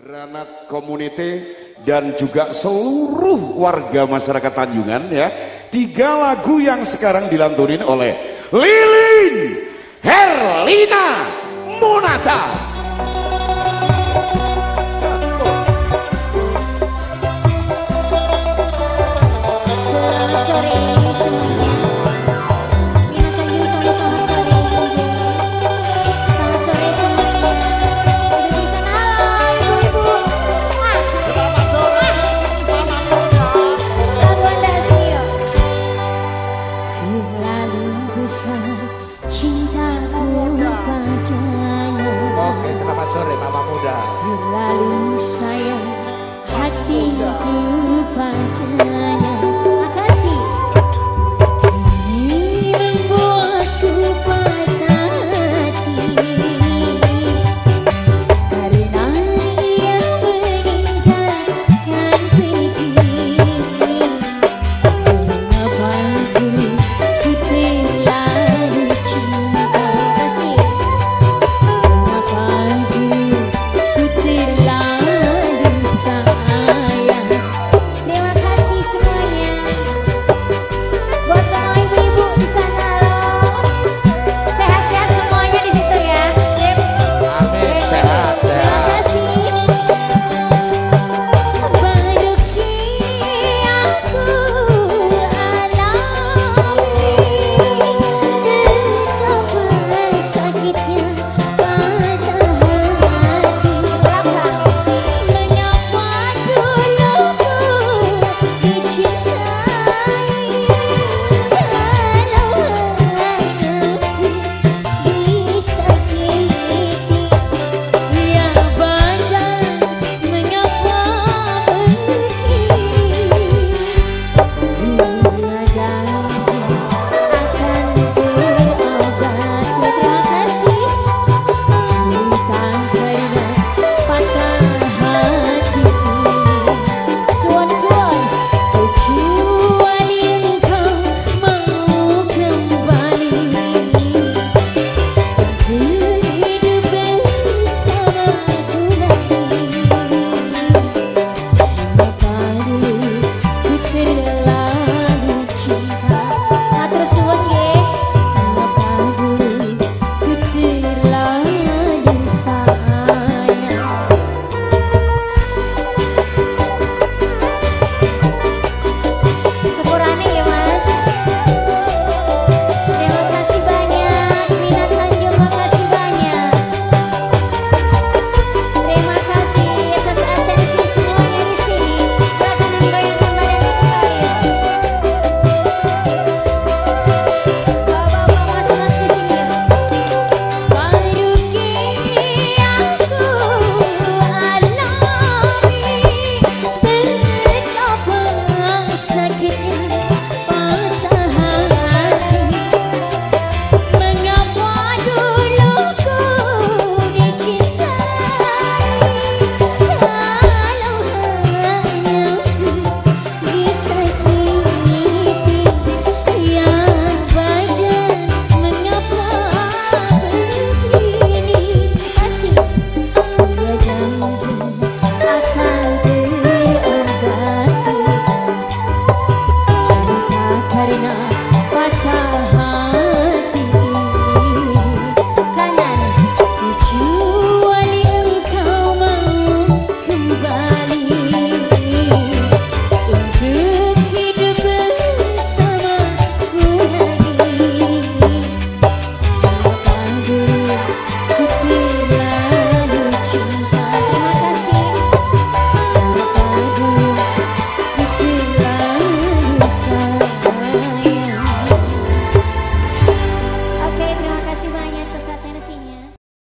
Granat Community dan juga seluruh warga masyarakat Tanjungan ya. Tiga lagu yang sekarang dilantunin oleh Lilin Herlina Monata. night.